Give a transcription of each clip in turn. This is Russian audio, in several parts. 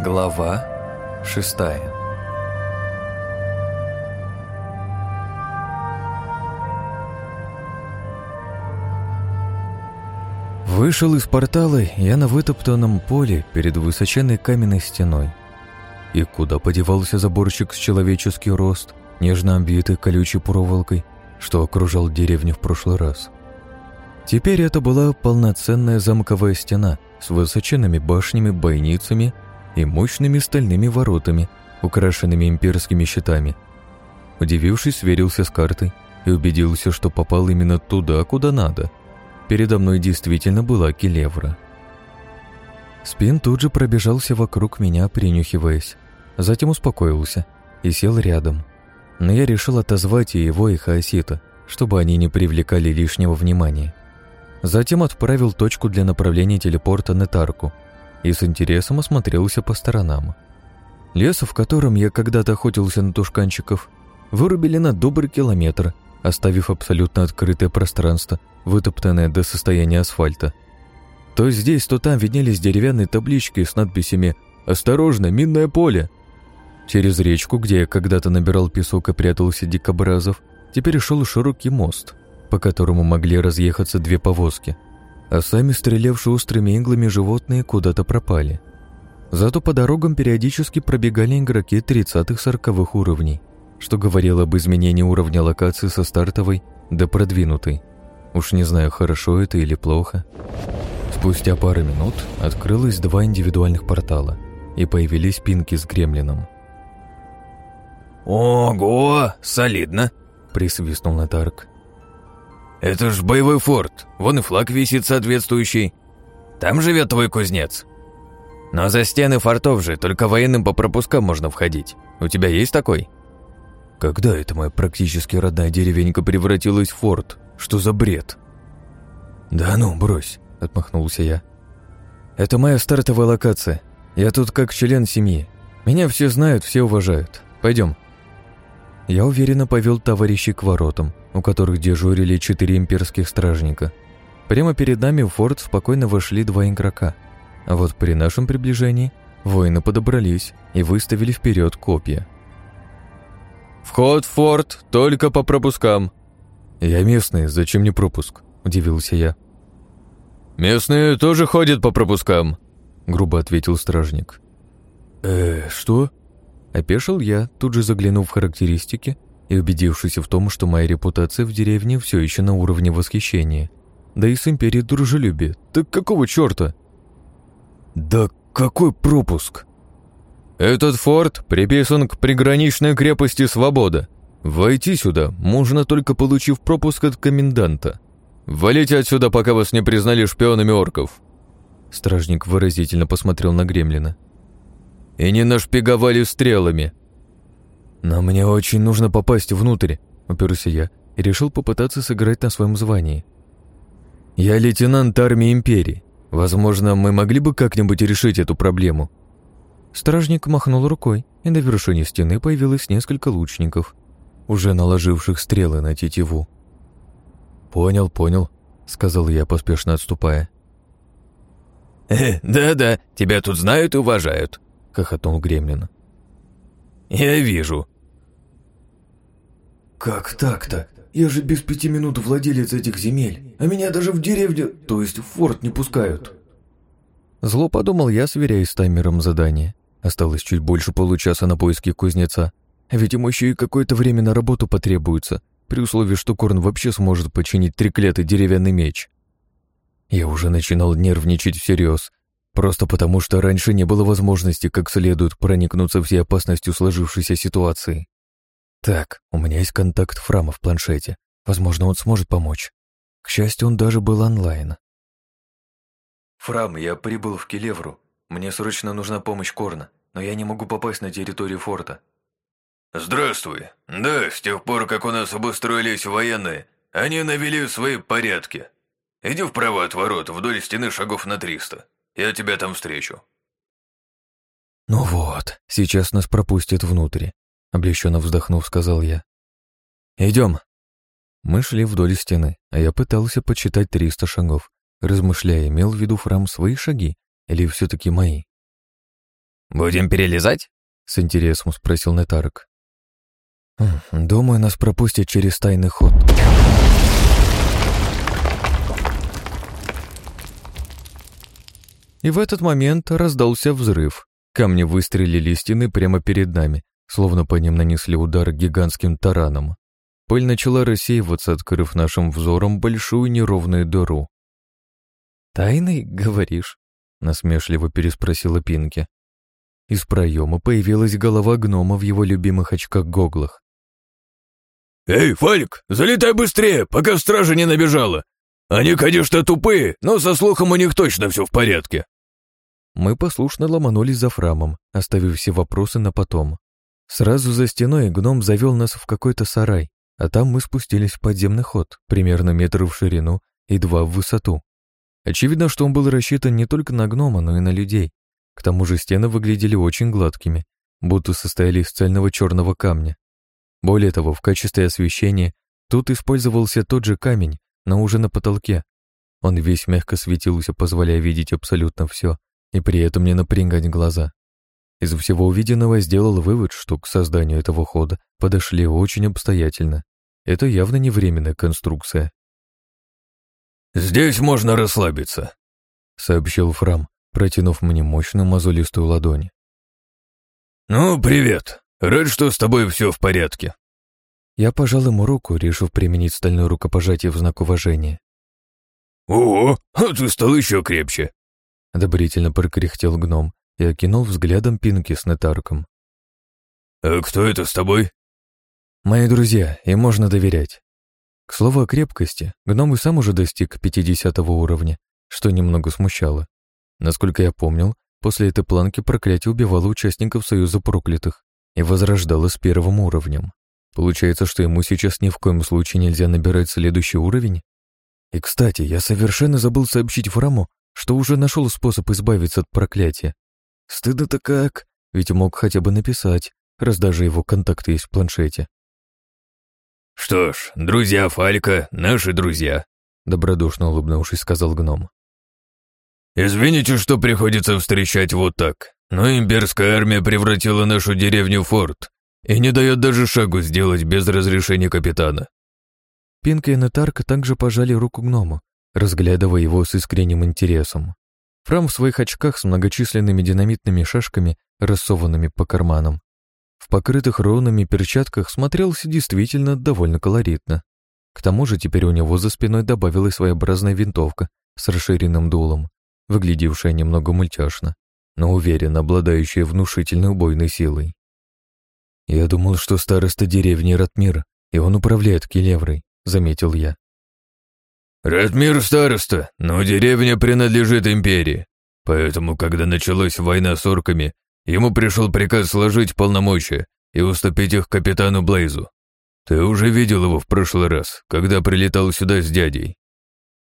Глава шестая Вышел из портала я на вытоптанном поле перед высоченной каменной стеной. И куда подевался заборчик с человеческий рост, нежно обвитый колючей проволокой, что окружал деревню в прошлый раз. Теперь это была полноценная замковая стена с высоченными башнями, бойницами и мощными стальными воротами, украшенными имперскими щитами. Удивившись, сверился с картой и убедился, что попал именно туда, куда надо. Передо мной действительно была Келевра. Спин тут же пробежался вокруг меня, принюхиваясь. Затем успокоился и сел рядом. Но я решил отозвать и его, и Хаосита, чтобы они не привлекали лишнего внимания. Затем отправил точку для направления телепорта на Тарку и с интересом осмотрелся по сторонам. Лес, в котором я когда-то охотился на тушканчиков, вырубили на добрый километр, оставив абсолютно открытое пространство, вытоптанное до состояния асфальта. То здесь, то там виднелись деревянные таблички с надписями «Осторожно, минное поле!». Через речку, где я когда-то набирал песок и прятался дикобразов, теперь шел широкий мост, по которому могли разъехаться две повозки, а сами стрелявшие острыми иглами животные куда-то пропали. Зато по дорогам периодически пробегали игроки 30-40 уровней, что говорило об изменении уровня локации со стартовой до продвинутой. Уж не знаю, хорошо это или плохо. Спустя пару минут открылось два индивидуальных портала, и появились пинки с гремлином. «Ого, солидно!» — присвистнул Натарк. «Это ж боевой форт, вон и флаг висит соответствующий. Там живет твой кузнец. Но за стены фортов же только военным по пропускам можно входить. У тебя есть такой?» «Когда это моя практически родная деревенька превратилась в форт? Что за бред?» «Да ну, брось», — отмахнулся я. «Это моя стартовая локация. Я тут как член семьи. Меня все знают, все уважают. Пойдем». Я уверенно повел товарищей к воротам, у которых дежурили четыре имперских стражника. Прямо перед нами в форт спокойно вошли два игрока. А вот при нашем приближении воины подобрались и выставили вперед копья. «Вход в форт только по пропускам». «Я местный, зачем мне пропуск?» – удивился я. «Местные тоже ходят по пропускам», – грубо ответил стражник. «Э, что?» Опешил я, тут же заглянув в характеристики и убедившись в том, что моя репутация в деревне все еще на уровне восхищения. Да и с империей дружелюбия. Так какого черта? Да какой пропуск? Этот форт приписан к приграничной крепости Свобода. Войти сюда можно только получив пропуск от коменданта. Валите отсюда, пока вас не признали шпионами орков. Стражник выразительно посмотрел на Гремлина и не нашпиговали стрелами. «Но мне очень нужно попасть внутрь», — уперся я и решил попытаться сыграть на своем звании. «Я лейтенант армии Империи. Возможно, мы могли бы как-нибудь решить эту проблему». Стражник махнул рукой, и на вершине стены появилось несколько лучников, уже наложивших стрелы на тетиву. «Понял, понял», — сказал я, поспешно отступая. «Э, да-да, тебя тут знают и уважают», — хохотнул Гремлин. «Я вижу». «Как так-то? Я же без пяти минут владелец этих земель, а меня даже в деревню, то есть в форт не пускают». Зло подумал я, сверяясь с таймером задания. Осталось чуть больше получаса на поиски кузнеца, ведь ему еще и какое-то время на работу потребуется, при условии, что Корн вообще сможет починить треклятый деревянный меч. Я уже начинал нервничать всерьез, Просто потому, что раньше не было возможности как следует проникнуться всей опасностью сложившейся ситуации. Так, у меня есть контакт Фрама в планшете. Возможно, он сможет помочь. К счастью, он даже был онлайн. «Фрам, я прибыл в Келевру. Мне срочно нужна помощь Корна, но я не могу попасть на территорию форта». «Здравствуй. Да, с тех пор, как у нас обустроились военные, они навели свои порядки. Иди вправо от ворот, вдоль стены шагов на триста. Я тебя там встречу». «Ну вот, сейчас нас пропустят внутрь», — облегченно вздохнув, сказал я. «Идем». Мы шли вдоль стены, а я пытался подсчитать 300 шагов, размышляя, имел в виду Фрам свои шаги или все-таки мои. Будем перелезать?» — с интересом спросил Нетарок. «Хм, «Думаю, нас пропустят через тайный ход». И в этот момент раздался взрыв. Камни выстрелили из стены прямо перед нами, словно по ним нанесли удар гигантским тараном. Пыль начала рассеиваться, открыв нашим взором большую неровную дыру. «Тайный, говоришь?» — насмешливо переспросила Пинки. Из проема появилась голова гнома в его любимых очках-гоглах. «Эй, Фальк, залетай быстрее, пока стража не набежала! Они, конечно, тупые, но со слухом у них точно все в порядке!» Мы послушно ломанулись за Фрамом, оставив все вопросы на потом. Сразу за стеной гном завел нас в какой-то сарай, а там мы спустились в подземный ход, примерно метр в ширину и два в высоту. Очевидно, что он был рассчитан не только на гнома, но и на людей. К тому же стены выглядели очень гладкими, будто состояли из цельного черного камня. Более того, в качестве освещения тут использовался тот же камень, но уже на потолке. Он весь мягко светился, позволяя видеть абсолютно все, и при этом не напрягать глаза. Из всего увиденного сделал вывод, что к созданию этого хода подошли очень обстоятельно. Это явно не временная конструкция. «Здесь можно расслабиться», — сообщил Фрам, протянув мне мощную мозолистую ладонь. «Ну, привет. Рад, что с тобой все в порядке». Я пожал ему руку, решив применить стальное рукопожатие в знак уважения. «О, а ты стал еще крепче!» — одобрительно прокряхтел гном и окинул взглядом Пинки с Нетарком. «А кто это с тобой?» «Мои друзья, им можно доверять». К слову о крепкости, гном и сам уже достиг 50 уровня, что немного смущало. Насколько я помнил, после этой планки проклятие убивало участников Союза Проклятых и возрождало с первым уровнем. Получается, что ему сейчас ни в коем случае нельзя набирать следующий уровень? И, кстати, я совершенно забыл сообщить Фраму, что уже нашел способ избавиться от проклятия. Стыдно-то как, ведь мог хотя бы написать, раз даже его контакты есть в планшете. «Что ж, друзья Фалька, наши друзья», — добродушно улыбнувшись, сказал гном. «Извините, что приходится встречать вот так, но имперская армия превратила нашу деревню в форт и не дает даже шагу сделать без разрешения капитана». Пинка и Нетарка также пожали руку гному, разглядывая его с искренним интересом. Фрам в своих очках с многочисленными динамитными шашками, рассованными по карманам. В покрытых ровными перчатках смотрелся действительно довольно колоритно. К тому же теперь у него за спиной добавилась своеобразная винтовка с расширенным дулом, выглядевшая немного мультяшно, но уверенно обладающая внушительной убойной силой. «Я думал, что староста деревни Ратмир, и он управляет Келеврой», — заметил я. Ратмир староста, но деревня принадлежит империи. Поэтому, когда началась война с орками, ему пришел приказ сложить полномочия и уступить их капитану Блейзу. Ты уже видел его в прошлый раз, когда прилетал сюда с дядей.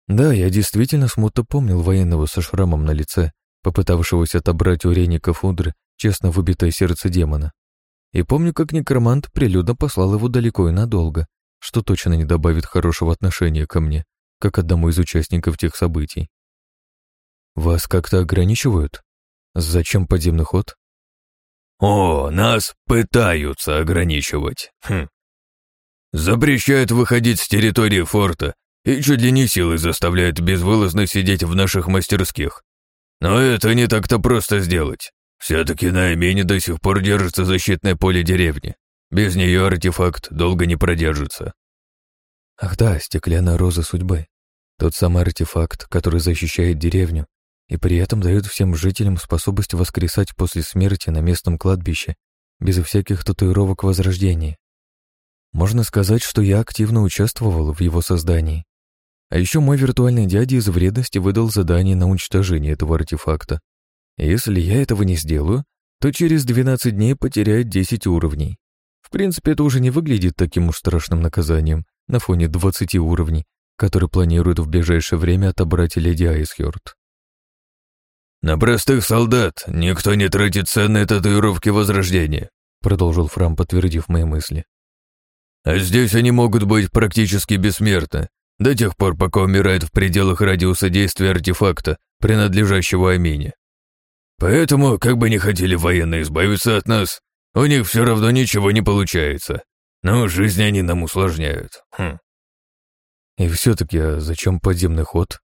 Да, я действительно смутно помнил военного со шрамом на лице, попытавшегося отобрать у Реника Фудры честно выбитое сердце демона. И помню, как некромант прилюдно послал его далеко и надолго, что точно не добавит хорошего отношения ко мне как одному из участников тех событий. Вас как-то ограничивают? Зачем подземный ход? О, нас пытаются ограничивать. Хм. Запрещают выходить с территории форта и чуть ли не силой заставляют безвылазно сидеть в наших мастерских. Но это не так-то просто сделать. Все-таки на Амине до сих пор держится защитное поле деревни. Без нее артефакт долго не продержится. Ах да, стеклянная роза судьбы. Тот самый артефакт, который защищает деревню и при этом дает всем жителям способность воскресать после смерти на местном кладбище, без всяких татуировок возрождения. Можно сказать, что я активно участвовал в его создании. А еще мой виртуальный дядя из вредности выдал задание на уничтожение этого артефакта. Если я этого не сделаю, то через 12 дней потеряет 10 уровней. В принципе, это уже не выглядит таким уж страшным наказанием, на фоне 20 уровней, который планирует в ближайшее время отобрать леди Айсхёрд. «На простых солдат никто не тратит ценные татуировки Возрождения», продолжил Фрам, подтвердив мои мысли. «А здесь они могут быть практически бессмертны, до тех пор, пока умирают в пределах радиуса действия артефакта, принадлежащего Амине. Поэтому, как бы не хотели военные избавиться от нас, у них все равно ничего не получается. Но жизнь они нам усложняют. Хм. И все-таки, а зачем подземный ход?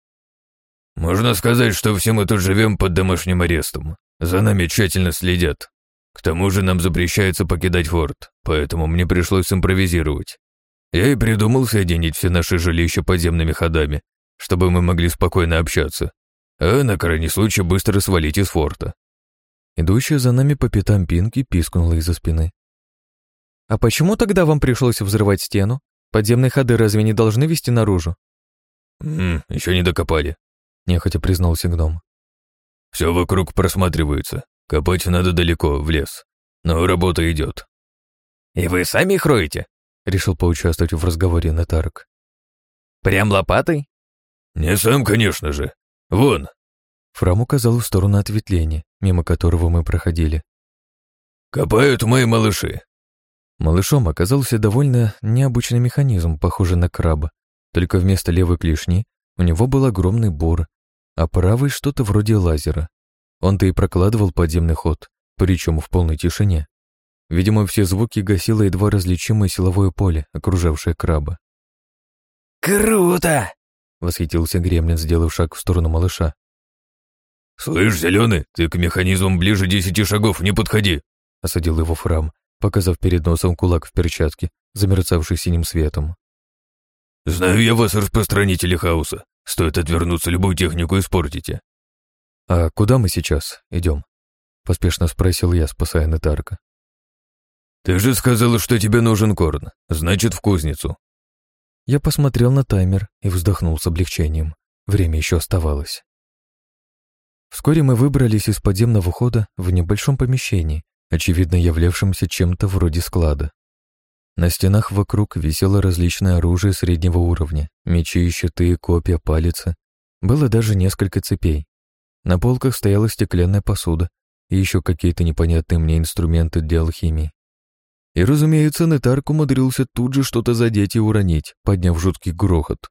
Можно сказать, что все мы тут живем под домашним арестом. За нами тщательно следят. К тому же нам запрещается покидать форт, поэтому мне пришлось импровизировать. Я и придумал соединить все наши жилища подземными ходами, чтобы мы могли спокойно общаться, а на крайний случай быстро свалить из форта. Идущая за нами по пятам Пинки пискнула из-за спины. «А почему тогда вам пришлось взрывать стену? Подземные ходы разве не должны вести наружу?» «Ммм, еще не докопали», — нехотя признался гном. «Все вокруг просматривается. Копать надо далеко, в лес. Но работа идет». «И вы сами их роете?» — решил поучаствовать в разговоре Натарк. «Прям лопатой?» «Не сам, конечно же. Вон, Фрам указал в сторону ответвления, мимо которого мы проходили. «Копают мои малыши». Малышом оказался довольно необычный механизм, похожий на краба, только вместо левой клешни у него был огромный бур, а правый что-то вроде лазера. Он-то и прокладывал подземный ход, причем в полной тишине. Видимо, все звуки гасило едва различимое силовое поле, окружавшее краба. «Круто!» — восхитился Гремлин, сделав шаг в сторону малыша. «Слышь, зеленый, ты к механизмам ближе десяти шагов не подходи!» — осадил его Фрам, показав перед носом кулак в перчатке, замерцавший синим светом. «Знаю я вас, распространители хаоса. Стоит отвернуться, любую технику испортите». «А куда мы сейчас идем?» — поспешно спросил я, спасая Нетарка. «Ты же сказала, что тебе нужен корн. Значит, в кузницу». Я посмотрел на таймер и вздохнул с облегчением. Время еще оставалось. Вскоре мы выбрались из подземного хода в небольшом помещении, очевидно являвшемся чем-то вроде склада. На стенах вокруг висело различное оружие среднего уровня, мечи, щиты, копья, палицы. Было даже несколько цепей. На полках стояла стеклянная посуда и еще какие-то непонятные мне инструменты для алхимии. И, разумеется, Нетарк умудрился тут же что-то задеть и уронить, подняв жуткий грохот,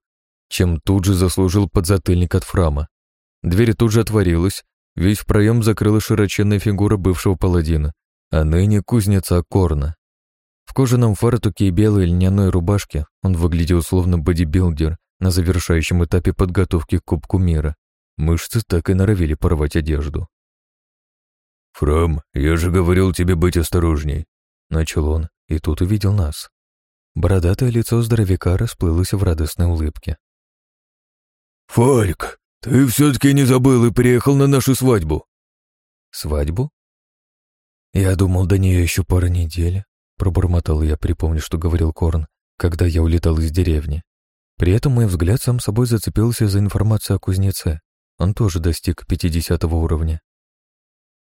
чем тут же заслужил подзатыльник от Фрама. Дверь тут же отворилась, весь в проем закрыла широченная фигура бывшего паладина, а ныне кузнеца Корна. В кожаном фартуке и белой льняной рубашке он выглядел словно бодибилдер на завершающем этапе подготовки к Кубку мира. Мышцы так и норовили порвать одежду. «Фрам, я же говорил тебе быть осторожней», — начал он, и тут увидел нас. Бородатое лицо здоровяка расплылось в радостной улыбке. «Фальк, «Ты все-таки не забыл и приехал на нашу свадьбу». «Свадьбу?» «Я думал, до нее еще пара недель», — пробормотал я, припомню, что говорил Корн, когда я улетал из деревни. При этом мой взгляд сам собой зацепился за информацию о кузнеце. Он тоже достиг 50 уровня.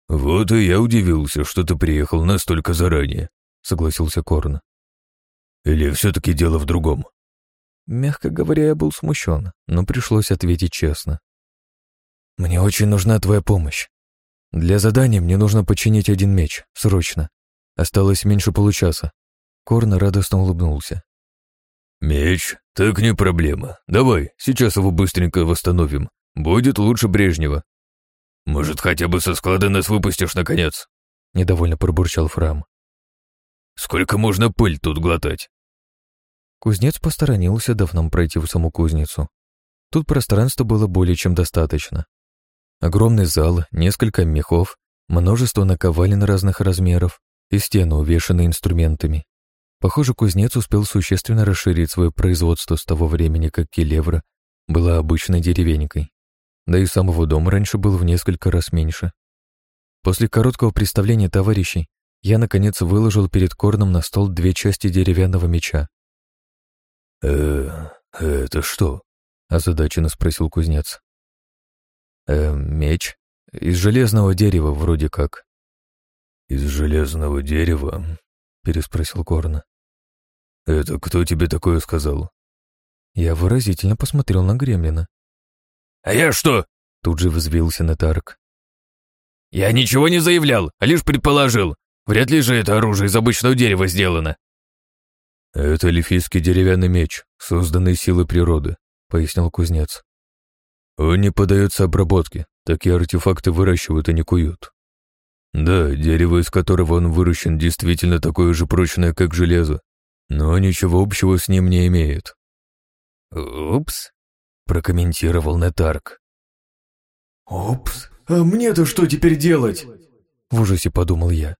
«Вот и я удивился, что ты приехал настолько заранее», — согласился Корн. «Или все-таки дело в другом?» Мягко говоря, я был смущен, но пришлось ответить честно. «Мне очень нужна твоя помощь. Для задания мне нужно починить один меч, срочно. Осталось меньше получаса». Корн радостно улыбнулся. «Меч? Так не проблема. Давай, сейчас его быстренько восстановим. Будет лучше прежнего. Может, хотя бы со склада нас выпустишь, наконец?» Недовольно пробурчал Фрам. «Сколько можно пыль тут глотать?» Кузнец посторонился, дав нам пройти в саму кузницу. Тут пространства было более чем достаточно. Огромный зал, несколько мехов, множество наковален разных размеров и стены, увешанные инструментами. Похоже, кузнец успел существенно расширить свое производство с того времени, как Келевра была обычной деревенькой. Да и самого дома раньше был в несколько раз меньше. После короткого представления товарищей я, наконец, выложил перед Корном на стол две части деревянного меча. «Э, это что?» — озадаченно спросил кузнец. «Э, меч. Из железного дерева вроде как». «Из железного дерева?» — переспросил Корна. «Это кто тебе такое сказал?» Я выразительно посмотрел на Гремлина. «А я что?» — тут же взвился Нетарк. «Я ничего не заявлял, а лишь предположил. Вряд ли же это оружие из обычного дерева сделано». «Это лифийский деревянный меч, созданный силой природы», — пояснил кузнец. «Он не поддается обработке, такие артефакты выращивают и не куют. Да, дерево, из которого он выращен, действительно такое же прочное, как железо, но ничего общего с ним не имеет. «Упс», — прокомментировал Нетарк. «Упс, а мне-то что теперь делать?» В ужасе подумал я.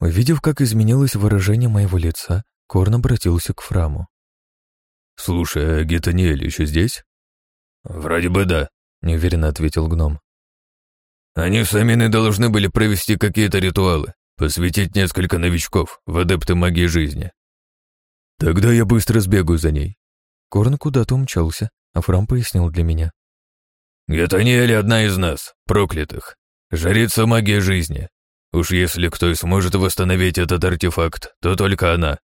Увидев, как изменилось выражение моего лица, Корн обратился к Фраму. «Слушай, а Гетаниэль еще здесь?» «Вроде бы да», — неуверенно ответил гном. Они с Аминой должны были провести какие-то ритуалы, посвятить несколько новичков в адепты магии жизни. Тогда я быстро сбегаю за ней. Корн куда-то умчался, а Фрам пояснил для меня. Гетаниэль одна из нас, проклятых, жрица магии жизни. Уж если кто и сможет восстановить этот артефакт, то только она.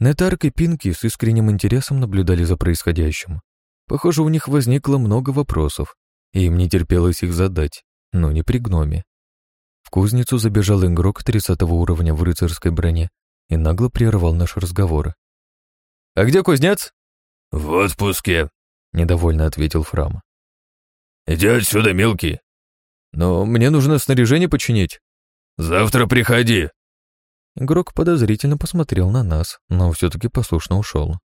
Нетарк и Пинки с искренним интересом наблюдали за происходящим. Похоже, у них возникло много вопросов, и им не терпелось их задать но не при гноме. В кузницу забежал игрок 30 уровня в рыцарской броне и нагло прервал наш разговор. «А где кузнец?» «В отпуске», — недовольно ответил Фрам. «Иди отсюда, мелкий». «Но мне нужно снаряжение починить». «Завтра приходи». Игрок подозрительно посмотрел на нас, но все-таки послушно ушел.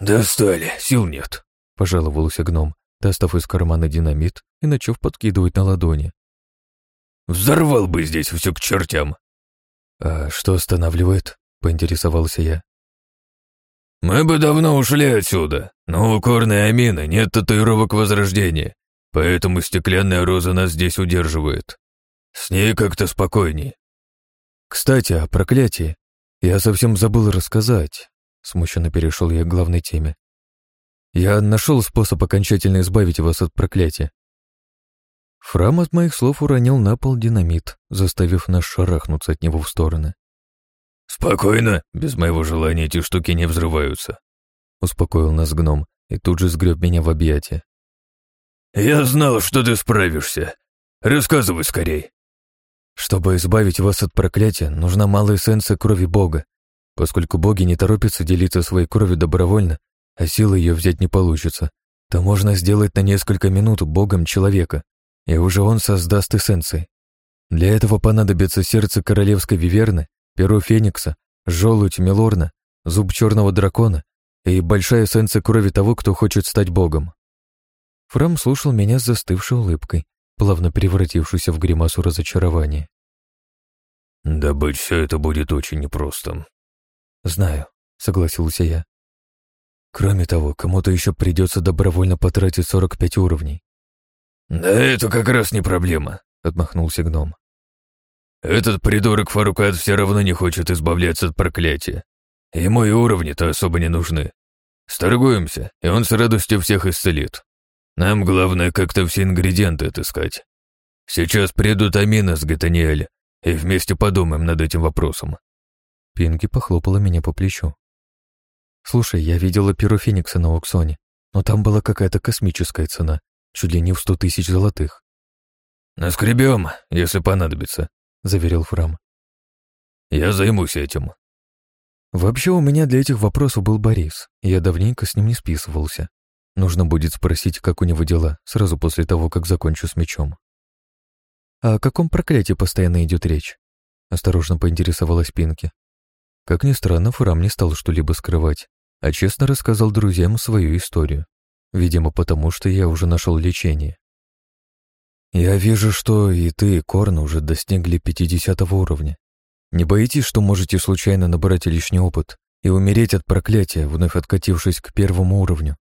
«Достали, сил нет», — пожаловался гном, достав из кармана динамит и начав подкидывать на ладони. «Взорвал бы здесь все к чертям!» «А что останавливает?» — поинтересовался я. «Мы бы давно ушли отсюда, но у Корны Амина нет татуировок Возрождения, поэтому стеклянная роза нас здесь удерживает. С ней как-то спокойней». «Кстати, о проклятии. Я совсем забыл рассказать», — смущенно перешел я к главной теме. «Я нашел способ окончательно избавить вас от проклятия. Фрам от моих слов уронил на пол динамит, заставив нас шарахнуться от него в стороны. «Спокойно, без моего желания эти штуки не взрываются», — успокоил нас гном и тут же сгреб меня в объятия. «Я знал, что ты справишься. Рассказывай скорей». «Чтобы избавить вас от проклятия, нужна малая эссенция крови Бога. Поскольку боги не торопятся делиться своей кровью добровольно, а силы ее взять не получится, то можно сделать на несколько минут богом человека, и уже он создаст эссенции. Для этого понадобится сердце королевской виверны, перо феникса, желудь мелорна, зуб черного дракона и большая эссенция крови того, кто хочет стать богом. Фрам слушал меня с застывшей улыбкой, плавно превратившейся в гримасу разочарования. «Добыть все это будет очень непросто». «Знаю», — согласился я. «Кроме того, кому-то еще придется добровольно потратить 45 уровней. «Да это как раз не проблема», — отмахнулся гном. «Этот придурок Фарукат все равно не хочет избавляться от проклятия. Ему и уровни-то особо не нужны. Сторгуемся, и он с радостью всех исцелит. Нам главное как-то все ингредиенты отыскать. Сейчас придут Амина с Гатаниэль, и вместе подумаем над этим вопросом». Пинки похлопала меня по плечу. «Слушай, я видела перо Феникса на аукционе, но там была какая-то космическая цена чуть ли не в сто тысяч золотых. «Наскребем, если понадобится», — заверил Фрам. «Я займусь этим». Вообще у меня для этих вопросов был Борис, я давненько с ним не списывался. Нужно будет спросить, как у него дела, сразу после того, как закончу с мечом. «А о каком проклятии постоянно идет речь?» — осторожно поинтересовалась Пинки. Как ни странно, Фрам не стал что-либо скрывать, а честно рассказал друзьям свою историю. Видимо, потому что я уже нашел лечение. Я вижу, что и ты, Корн, уже достигли 50 уровня. Не боитесь, что можете случайно набрать лишний опыт и умереть от проклятия, вновь откатившись к первому уровню?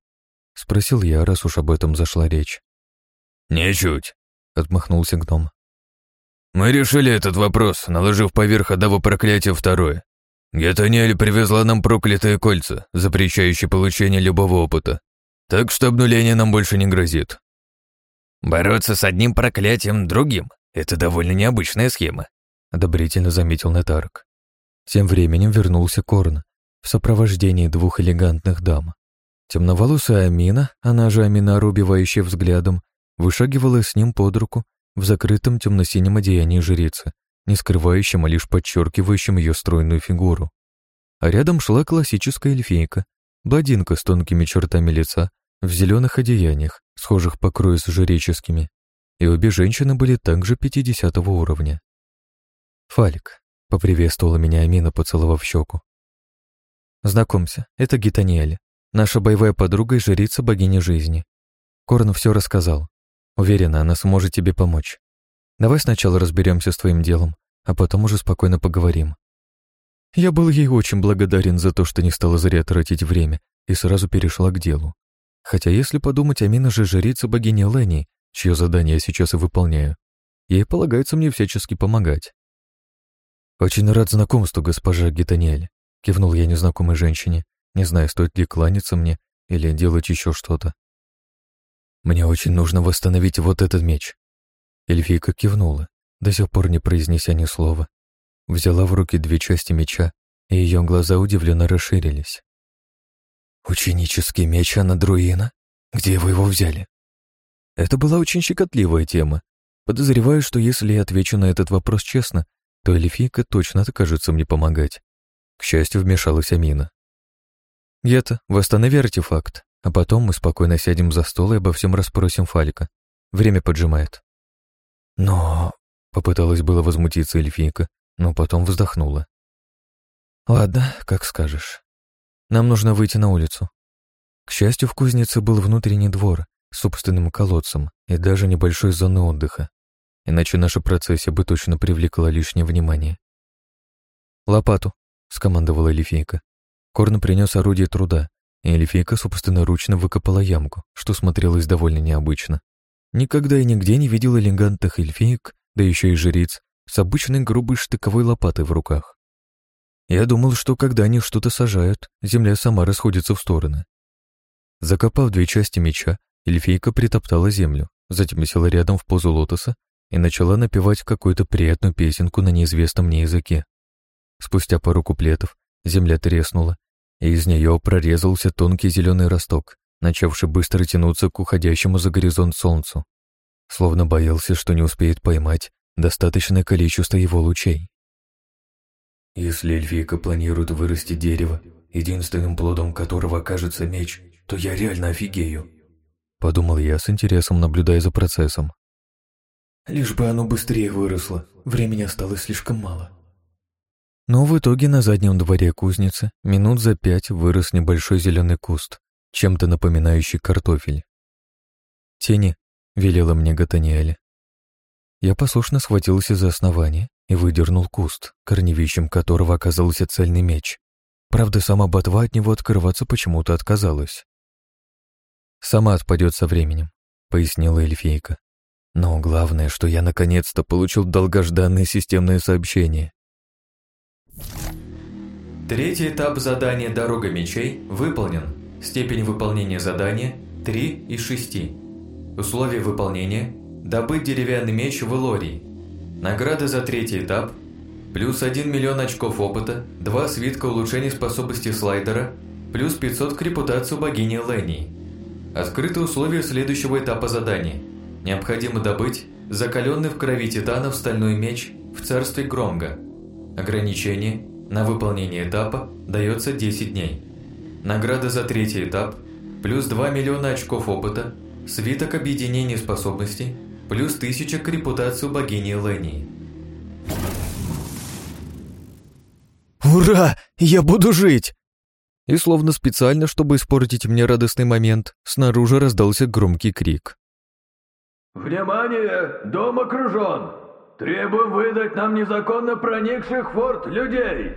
Спросил я, раз уж об этом зашла речь. «Ничуть», — отмахнулся гном. «Мы решили этот вопрос, наложив поверх одного проклятия второе. Гетаниэль привезла нам проклятые кольца, запрещающие получение любого опыта. Так что обнуление нам больше не грозит. Бороться с одним проклятием другим — это довольно необычная схема, одобрительно заметил Нетарк. Тем временем вернулся Корн в сопровождении двух элегантных дам. Темноволосая Амина, она же Амина, рубивающая взглядом, вышагивала с ним под руку в закрытом темно-синем одеянии жрицы, не скрывающем, а лишь подчеркивающем ее стройную фигуру. А рядом шла классическая эльфийка, Бладинка с тонкими чертами лица, в зеленых одеяниях схожих по крою с жреческими, и обе женщины были также 50 уровня. «Фалик», — поприветствовала меня Амина, поцеловав щеку. «Знакомься, это Гитаниэль, наша боевая подруга и жрица богини жизни. Корн все рассказал. Уверена, она сможет тебе помочь. Давай сначала разберемся с твоим делом, а потом уже спокойно поговорим». Я был ей очень благодарен за то, что не стала зря тратить время и сразу перешла к делу. Хотя, если подумать, Амина же жрица богини Лени, чье задание я сейчас и выполняю. Ей полагается мне всячески помогать. «Очень рад знакомству, госпожа Гитаниэль», — кивнул я незнакомой женщине, не зная, стоит ли кланяться мне или делать еще что-то. «Мне очень нужно восстановить вот этот меч». Эльфийка кивнула, до сих пор не произнеся ни слова. Взяла в руки две части меча, и ее глаза удивленно расширились. «Ученический меч Анна Друина? Где вы его взяли?» Это была очень щекотливая тема. Подозреваю, что если я отвечу на этот вопрос честно, то эльфийка точно откажется мне помогать. К счастью, вмешалась Амина. «Гета, восстанови артефакт, а потом мы спокойно сядем за стол и обо всем расспросим Фалика. Время поджимает». «Но...» — попыталась было возмутиться эльфийка, но потом вздохнула. «Ладно, как скажешь. Нам нужно выйти на улицу. К счастью, в кузнице был внутренний двор с собственным колодцем и даже небольшой зоны отдыха, иначе наша процессия бы точно привлекла лишнее внимание. «Лопату», — скомандовала Элифейка. Корн принес орудие труда, и Элифейка собственноручно выкопала ямку, что смотрелось довольно необычно. Никогда и нигде не видел элегантных эльфиек, да еще и жриц, с обычной грубой штыковой лопатой в руках. Я думал, что когда они что-то сажают, земля сама расходится в стороны. Закопав две части меча, эльфийка притоптала землю, затем села рядом в позу лотоса и начала напевать какую-то приятную песенку на неизвестном мне языке. Спустя пару куплетов земля треснула, и из нее прорезался тонкий зеленый росток, начавший быстро тянуться к уходящему за горизонт солнцу, словно боялся, что не успеет поймать достаточное количество его лучей. Если эльфийка планирует вырасти дерево, единственным плодом которого окажется меч, то я реально офигею. Подумал я с интересом, наблюдая за процессом. Лишь бы оно быстрее выросло, времени осталось слишком мало. Но в итоге на заднем дворе кузницы минут за пять вырос небольшой зеленый куст, чем-то напоминающий картофель. «Тени», — велела мне Гатаниэль. Я послушно схватился за основание и выдернул куст, корневищем которого оказался цельный меч. Правда, сама ботва от него открываться почему-то отказалась. «Сама отпадет со временем», — пояснила эльфейка. «Но главное, что я наконец-то получил долгожданное системное сообщение». Третий этап задания «Дорога мечей» выполнен. Степень выполнения задания – 3 из 6. Условия выполнения Добыть деревянный меч в Элории. Награда за третий этап. Плюс 1 миллион очков опыта, 2 свитка улучшения способности слайдера, плюс 500 к репутацию богини Ленни. Открыты условия следующего этапа задания. Необходимо добыть закаленный в крови титанов стальной меч в царстве Громга. Ограничение на выполнение этапа дается 10 дней. Награда за третий этап плюс 2 миллиона очков опыта, свиток объединения способностей, плюс тысяча к репутацию богини Ленни. «Ура! Я буду жить!» И словно специально, чтобы испортить мне радостный момент, снаружи раздался громкий крик. «Внимание! Дом окружен! Требуем выдать нам незаконно проникших в форт людей!